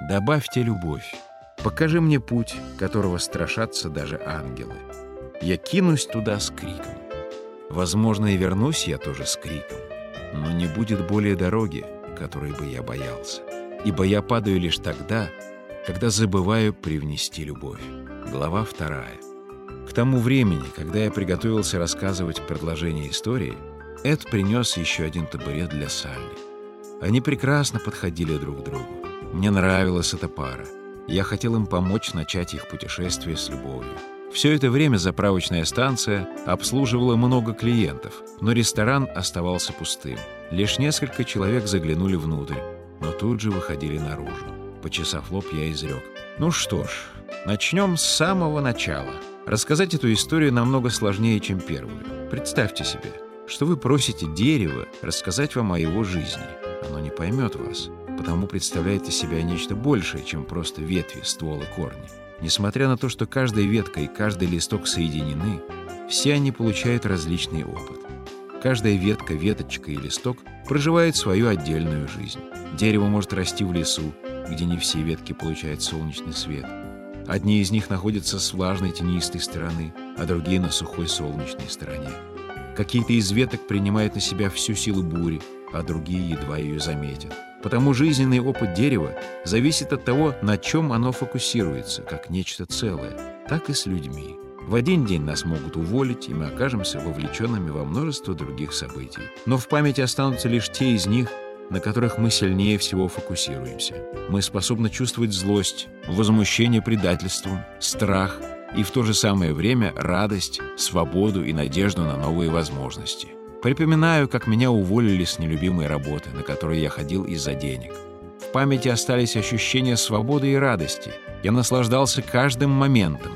Добавьте любовь. Покажи мне путь, которого страшатся даже ангелы. Я кинусь туда с криком. Возможно, и вернусь я тоже с криком. Но не будет более дороги, которой бы я боялся. Ибо я падаю лишь тогда, когда забываю привнести любовь. Глава вторая. К тому времени, когда я приготовился рассказывать предложение истории, Эд принес еще один табурет для Салли. Они прекрасно подходили друг к другу. Мне нравилась эта пара. Я хотел им помочь начать их путешествие с любовью. Все это время заправочная станция обслуживала много клиентов, но ресторан оставался пустым. Лишь несколько человек заглянули внутрь, но тут же выходили наружу. Почесав лоб, я изрек. «Ну что ж, начнем с самого начала. Рассказать эту историю намного сложнее, чем первую. Представьте себе, что вы просите дерево рассказать вам о его жизни. Оно не поймет вас, потому представляет из себя нечто большее, чем просто ветви, стволы, корни. Несмотря на то, что каждая ветка и каждый листок соединены, все они получают различный опыт. Каждая ветка, веточка и листок проживает свою отдельную жизнь. Дерево может расти в лесу, где не все ветки получают солнечный свет. Одни из них находятся с влажной тенистой стороны, а другие на сухой солнечной стороне. Какие-то из веток принимают на себя всю силу бури, а другие едва ее заметят. Потому жизненный опыт дерева зависит от того, на чем оно фокусируется, как нечто целое, так и с людьми. В один день нас могут уволить, и мы окажемся вовлеченными во множество других событий. Но в памяти останутся лишь те из них, на которых мы сильнее всего фокусируемся. Мы способны чувствовать злость, возмущение предательством, страх и в то же самое время радость, свободу и надежду на новые возможности. Припоминаю, как меня уволили с нелюбимой работы, на которую я ходил из-за денег. В памяти остались ощущения свободы и радости. Я наслаждался каждым моментом.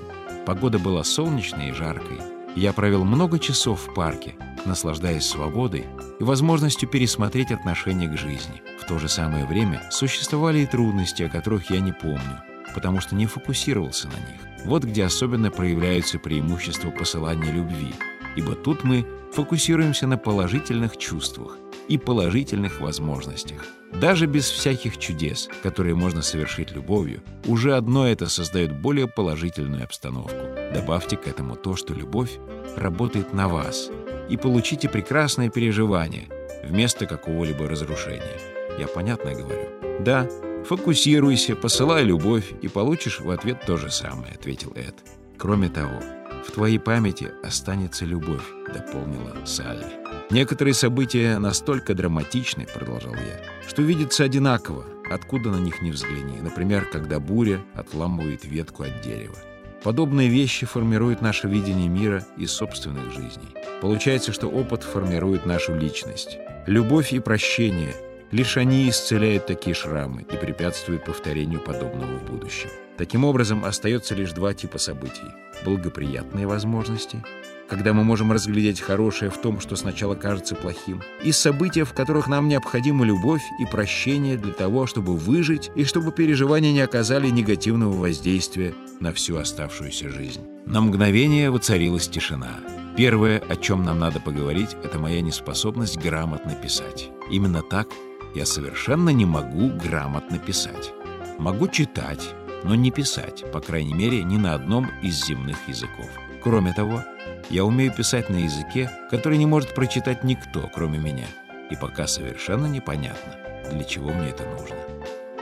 Погода была солнечной и жаркой. Я провел много часов в парке, наслаждаясь свободой и возможностью пересмотреть отношение к жизни. В то же самое время существовали и трудности, о которых я не помню, потому что не фокусировался на них. Вот где особенно проявляются преимущества посылания любви, ибо тут мы фокусируемся на положительных чувствах и положительных возможностях. Даже без всяких чудес, которые можно совершить любовью, уже одно это создает более положительную обстановку. Добавьте к этому то, что любовь работает на вас, и получите прекрасное переживание вместо какого-либо разрушения. Я понятно говорю? Да, фокусируйся, посылай любовь, и получишь в ответ то же самое, ответил Эд. Кроме того, в твоей памяти останется любовь, дополнила Салли. Некоторые события настолько драматичны, продолжал я, что видятся одинаково, откуда на них не взгляни. Например, когда буря отламывает ветку от дерева. Подобные вещи формируют наше видение мира и собственных жизней. Получается, что опыт формирует нашу личность. Любовь и прощение — лишь они исцеляют такие шрамы и препятствуют повторению подобного в будущем. Таким образом, остается лишь два типа событий. Благоприятные возможности, когда мы можем разглядеть хорошее в том, что сначала кажется плохим, и события, в которых нам необходима любовь и прощение для того, чтобы выжить и чтобы переживания не оказали негативного воздействия на всю оставшуюся жизнь. На мгновение воцарилась тишина. Первое, о чем нам надо поговорить, это моя неспособность грамотно писать. Именно так я совершенно не могу грамотно писать. Могу читать, но не писать, по крайней мере, ни на одном из земных языков. Кроме того, я умею писать на языке, который не может прочитать никто, кроме меня. И пока совершенно непонятно, для чего мне это нужно.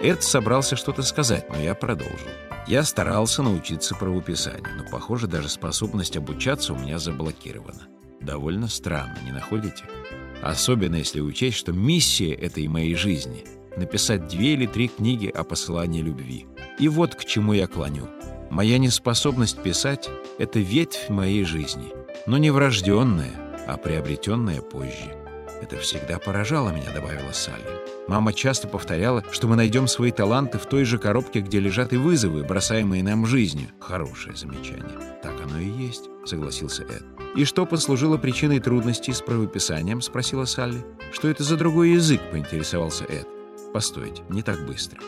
Эд собрался что-то сказать, но я продолжил. Я старался научиться правописанию, но, похоже, даже способность обучаться у меня заблокирована. Довольно странно, не находите? Особенно если учесть, что миссия этой моей жизни — написать две или три книги о посылании любви. И вот к чему я клоню. Моя неспособность писать — это ветвь моей жизни, но не врожденная, а приобретенная позже. Это всегда поражало меня, добавила Салли. Мама часто повторяла, что мы найдем свои таланты в той же коробке, где лежат и вызовы, бросаемые нам жизнью. Хорошее замечание. Так оно и есть, согласился Эд. «И что послужило причиной трудностей с правописанием?» — спросила Салли. «Что это за другой язык?» — поинтересовался Эд. «Постойте, не так быстро.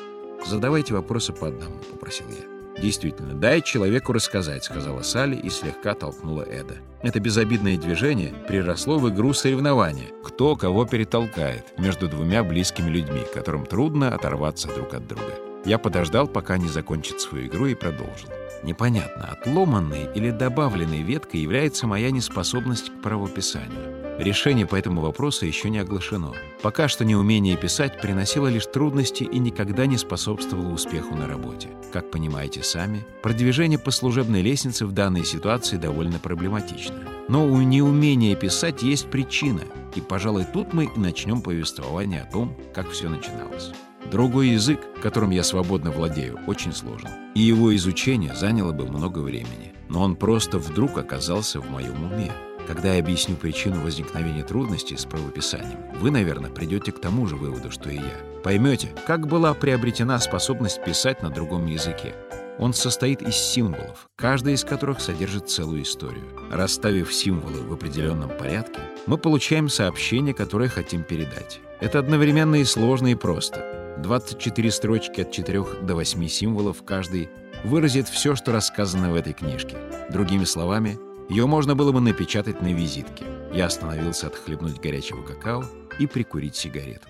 Задавайте вопросы по одному», — попросил я. «Действительно, дай человеку рассказать», — сказала Салли и слегка толкнула Эда. Это безобидное движение приросло в игру соревнования. Кто кого перетолкает между двумя близкими людьми, которым трудно оторваться друг от друга. Я подождал, пока не закончит свою игру, и продолжил. Непонятно, отломанной или добавленной веткой является моя неспособность к правописанию. Решение по этому вопросу еще не оглашено. Пока что неумение писать приносило лишь трудности и никогда не способствовало успеху на работе. Как понимаете сами, продвижение по служебной лестнице в данной ситуации довольно проблематично. Но у неумения писать есть причина, и, пожалуй, тут мы и начнем повествование о том, как все начиналось. Другой язык, которым я свободно владею, очень сложен. И его изучение заняло бы много времени. Но он просто вдруг оказался в моем уме. Когда я объясню причину возникновения трудностей с правописанием, вы, наверное, придете к тому же выводу, что и я. Поймете, как была приобретена способность писать на другом языке. Он состоит из символов, каждый из которых содержит целую историю. Расставив символы в определенном порядке, мы получаем сообщение, которое хотим передать. Это одновременно и сложно, и просто. 24 строчки от 4 до 8 символов каждый выразит все, что рассказано в этой книжке. Другими словами, ее можно было бы напечатать на визитке. Я остановился отхлебнуть горячего какао и прикурить сигарету.